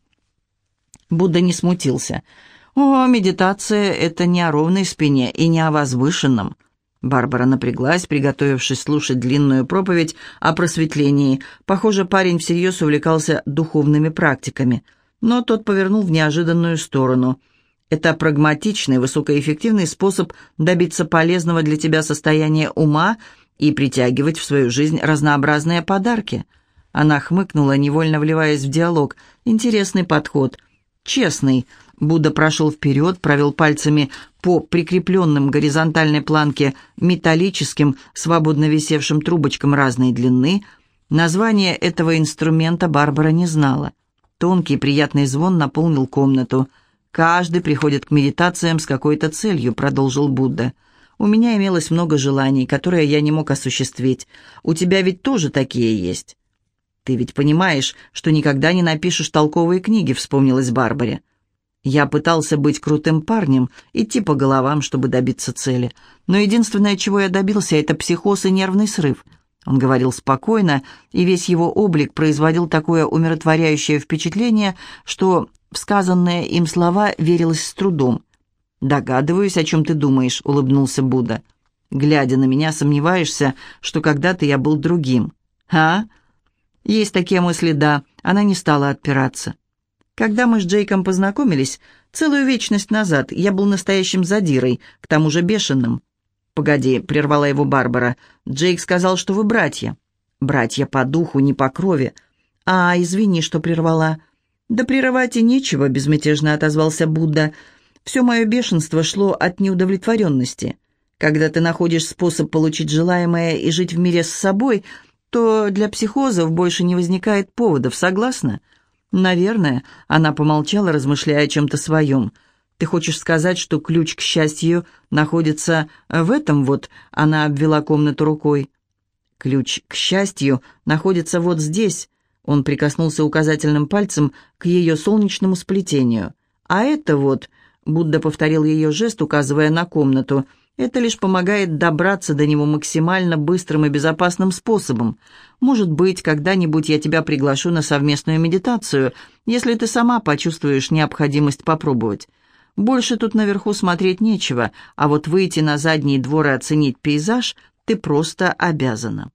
S1: Будда не смутился – «О, медитация — это не о ровной спине и не о возвышенном». Барбара напряглась, приготовившись слушать длинную проповедь о просветлении. Похоже, парень всерьез увлекался духовными практиками. Но тот повернул в неожиданную сторону. Это прагматичный, высокоэффективный способ добиться полезного для тебя состояния ума и притягивать в свою жизнь разнообразные подарки. Она хмыкнула, невольно вливаясь в диалог. «Интересный подход. Честный. Будда прошел вперед, провел пальцами по прикрепленным горизонтальной планке металлическим, свободно висевшим трубочкам разной длины. Название этого инструмента Барбара не знала. Тонкий приятный звон наполнил комнату. «Каждый приходит к медитациям с какой-то целью», — продолжил Будда. «У меня имелось много желаний, которые я не мог осуществить. У тебя ведь тоже такие есть». «Ты ведь понимаешь, что никогда не напишешь толковые книги», — вспомнилась Барбаре. Я пытался быть крутым парнем, идти по головам, чтобы добиться цели. Но единственное, чего я добился, это психоз и нервный срыв. Он говорил спокойно, и весь его облик производил такое умиротворяющее впечатление, что в сказанные им слова верилось с трудом. «Догадываюсь, о чем ты думаешь», — улыбнулся Будда. «Глядя на меня, сомневаешься, что когда-то я был другим». «А?» «Есть такие мысли, да». Она не стала отпираться. Когда мы с Джейком познакомились, целую вечность назад, я был настоящим задирой, к тому же бешеным. «Погоди», — прервала его Барбара. «Джейк сказал, что вы братья». «Братья по духу, не по крови». «А, извини, что прервала». «Да прерывать и нечего», — безмятежно отозвался Будда. «Все мое бешенство шло от неудовлетворенности. Когда ты находишь способ получить желаемое и жить в мире с собой, то для психозов больше не возникает поводов, согласна?» «Наверное», — она помолчала, размышляя о чем-то своем. «Ты хочешь сказать, что ключ к счастью находится в этом вот?» — она обвела комнату рукой. «Ключ к счастью находится вот здесь», — он прикоснулся указательным пальцем к ее солнечному сплетению. «А это вот», — Будда повторил ее жест, указывая на комнату, — это лишь помогает добраться до него максимально быстрым и безопасным способом. Может быть, когда-нибудь я тебя приглашу на совместную медитацию, если ты сама почувствуешь необходимость попробовать. Больше тут наверху смотреть нечего, а вот выйти на задний двор и оценить пейзаж ты просто обязана.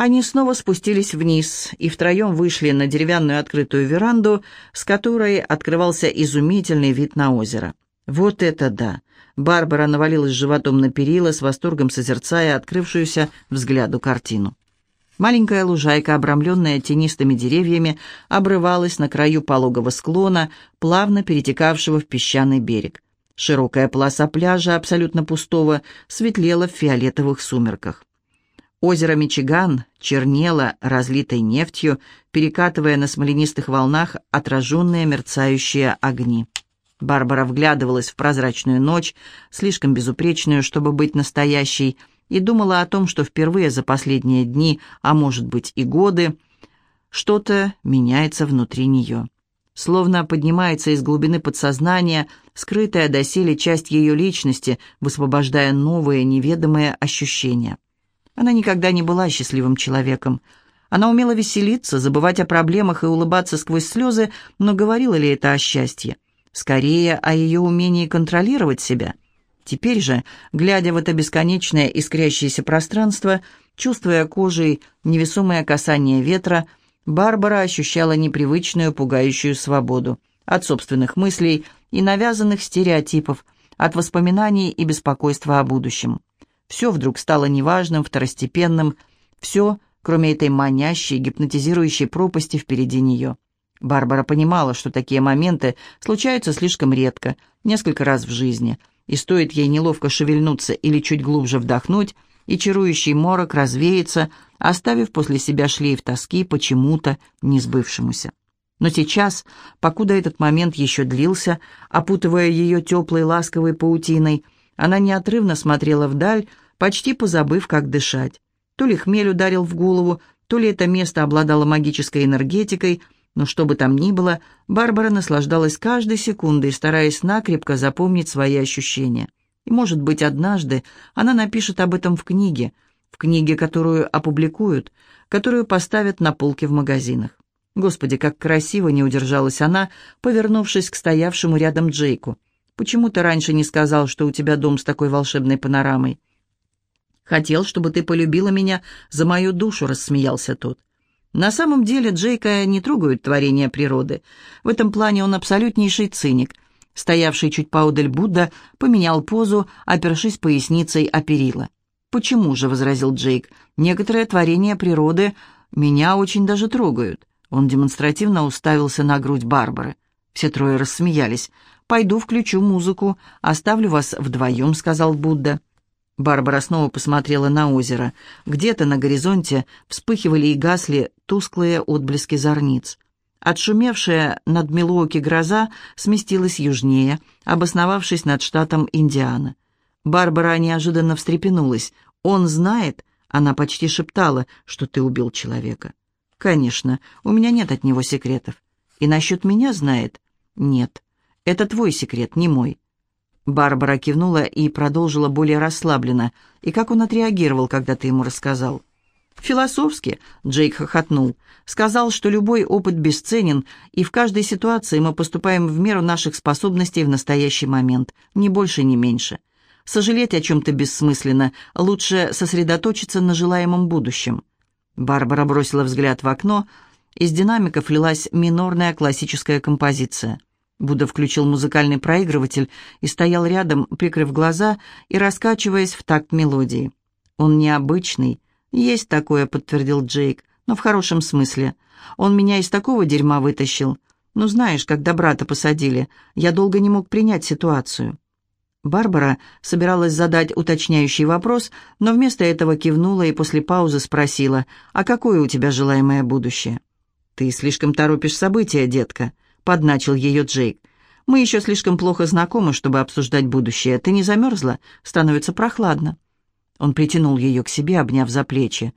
S1: Они снова спустились вниз и втроем вышли на деревянную открытую веранду, с которой открывался изумительный вид на озеро. Вот это да! Барбара навалилась животом на перила, с восторгом созерцая открывшуюся взгляду картину. Маленькая лужайка, обрамленная тенистыми деревьями, обрывалась на краю пологого склона, плавно перетекавшего в песчаный берег. Широкая полоса пляжа, абсолютно пустого, светлела в фиолетовых сумерках. Озеро Мичиган чернело разлитой нефтью, перекатывая на смоленистых волнах отраженные мерцающие огни. Барбара вглядывалась в прозрачную ночь, слишком безупречную, чтобы быть настоящей, и думала о том, что впервые за последние дни, а может быть и годы, что-то меняется внутри нее. Словно поднимается из глубины подсознания, скрытая доселе часть ее личности, высвобождая новые неведомые ощущения. Она никогда не была счастливым человеком. Она умела веселиться, забывать о проблемах и улыбаться сквозь слезы, но говорила ли это о счастье? скорее о ее умении контролировать себя. Теперь же, глядя в это бесконечное искрящееся пространство, чувствуя кожей невесомое касание ветра, Барбара ощущала непривычную, пугающую свободу от собственных мыслей и навязанных стереотипов, от воспоминаний и беспокойства о будущем. Все вдруг стало неважным, второстепенным, все, кроме этой манящей, гипнотизирующей пропасти впереди нее. Барбара понимала, что такие моменты случаются слишком редко, несколько раз в жизни, и стоит ей неловко шевельнуться или чуть глубже вдохнуть, и чарующий морок развеется, оставив после себя шлейф тоски почему-то не сбывшемуся. Но сейчас, покуда этот момент еще длился, опутывая ее теплой ласковой паутиной, она неотрывно смотрела вдаль, почти позабыв, как дышать. То ли хмель ударил в голову, то ли это место обладало магической энергетикой — но что бы там ни было, Барбара наслаждалась каждой секундой, стараясь накрепко запомнить свои ощущения. И, может быть, однажды она напишет об этом в книге, в книге, которую опубликуют, которую поставят на полке в магазинах. Господи, как красиво не удержалась она, повернувшись к стоявшему рядом Джейку. «Почему ты раньше не сказал, что у тебя дом с такой волшебной панорамой?» «Хотел, чтобы ты полюбила меня за мою душу», — рассмеялся тот. На самом деле Джейка не трогают творения природы. В этом плане он абсолютнейший циник. Стоявший чуть поодаль Будда поменял позу, опершись поясницей о перила. «Почему же?» — возразил Джейк. «Некоторые творения природы меня очень даже трогают». Он демонстративно уставился на грудь Барбары. Все трое рассмеялись. «Пойду включу музыку, оставлю вас вдвоем», — сказал Будда. Барбара снова посмотрела на озеро. Где-то на горизонте вспыхивали и гасли тусклые отблески зорниц. Отшумевшая над Милуоки гроза сместилась южнее, обосновавшись над штатом Индиана. Барбара неожиданно встрепенулась. «Он знает?» — она почти шептала, что ты убил человека. «Конечно, у меня нет от него секретов. И насчет меня знает?» «Нет, это твой секрет, не мой». Барбара кивнула и продолжила более расслабленно. «И как он отреагировал, когда ты ему рассказал?» «Философски», — Джейк хохотнул, сказал, что любой опыт бесценен, и в каждой ситуации мы поступаем в меру наших способностей в настоящий момент, ни больше, ни меньше. Сожалеть о чем-то бессмысленно, лучше сосредоточиться на желаемом будущем. Барбара бросила взгляд в окно, из динамиков лилась минорная классическая композиция. Будда включил музыкальный проигрыватель и стоял рядом, прикрыв глаза и раскачиваясь в такт мелодии. Он необычный, «Есть такое», — подтвердил Джейк, — «но в хорошем смысле. Он меня из такого дерьма вытащил. Ну, знаешь, когда брата посадили, я долго не мог принять ситуацию». Барбара собиралась задать уточняющий вопрос, но вместо этого кивнула и после паузы спросила, «А какое у тебя желаемое будущее?» «Ты слишком торопишь события, детка», — подначил ее Джейк. «Мы еще слишком плохо знакомы, чтобы обсуждать будущее. Ты не замерзла? Становится прохладно». Он притянул ее к себе, обняв за плечи.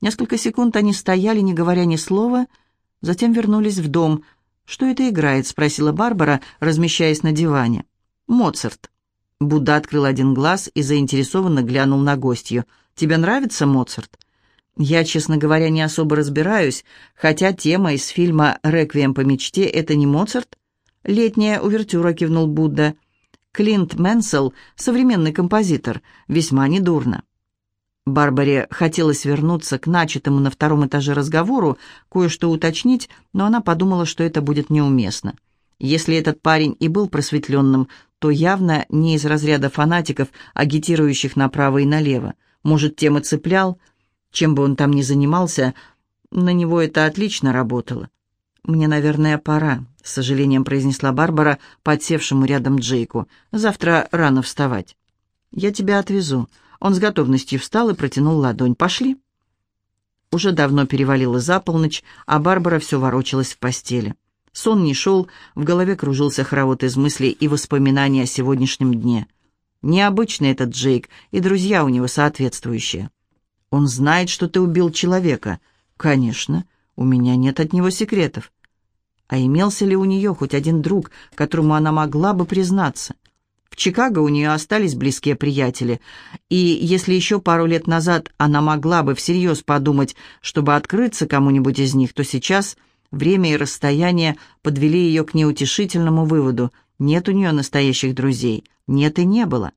S1: Несколько секунд они стояли, не говоря ни слова, затем вернулись в дом. «Что это играет?» — спросила Барбара, размещаясь на диване. «Моцарт». Будда открыл один глаз и заинтересованно глянул на гостью. «Тебе нравится Моцарт?» «Я, честно говоря, не особо разбираюсь, хотя тема из фильма «Реквием по мечте» — это не Моцарт?» «Летняя увертюра», — кивнул Будда. Клинт Менсел, современный композитор, весьма недурно. Барбаре хотелось вернуться к начатому на втором этаже разговору, кое-что уточнить, но она подумала, что это будет неуместно. Если этот парень и был просветленным, то явно не из разряда фанатиков, агитирующих направо и налево. Может, тем и цеплял, чем бы он там ни занимался, на него это отлично работало. «Мне, наверное, пора», — с сожалением произнесла Барбара, подсевшему рядом Джейку. «Завтра рано вставать». «Я тебя отвезу». Он с готовностью встал и протянул ладонь. «Пошли». Уже давно перевалило за полночь, а Барбара все ворочалась в постели. Сон не шел, в голове кружился хоровод из мыслей и воспоминаний о сегодняшнем дне. Необычный этот Джейк, и друзья у него соответствующие. «Он знает, что ты убил человека». «Конечно, у меня нет от него секретов». А имелся ли у нее хоть один друг, которому она могла бы признаться? В Чикаго у нее остались близкие приятели, и если еще пару лет назад она могла бы всерьез подумать, чтобы открыться кому-нибудь из них, то сейчас время и расстояние подвели ее к неутешительному выводу. Нет у нее настоящих друзей. Нет и не было.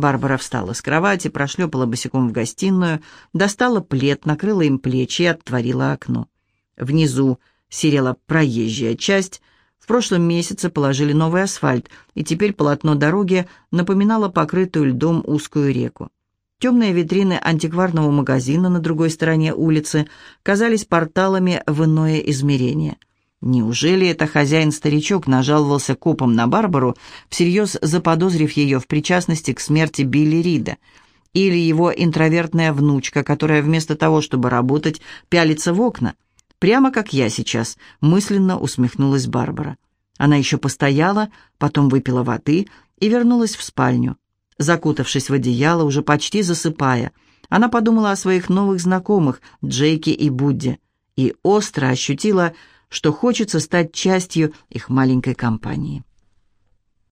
S1: Барбара встала с кровати, прошлепала босиком в гостиную, достала плед, накрыла им плечи и отворила окно. Внизу серела проезжая часть. В прошлом месяце положили новый асфальт, и теперь полотно дороги напоминало покрытую льдом узкую реку. Темные витрины антикварного магазина на другой стороне улицы казались порталами в иное измерение. Неужели это хозяин-старичок нажаловался копом на Барбару, всерьез заподозрив ее в причастности к смерти Билли Рида? Или его интровертная внучка, которая вместо того, чтобы работать, пялится в окна? Прямо как я сейчас, мысленно усмехнулась Барбара. Она еще постояла, потом выпила воды и вернулась в спальню. Закутавшись в одеяло, уже почти засыпая, она подумала о своих новых знакомых, Джейке и Будде, и остро ощутила, что хочется стать частью их маленькой компании.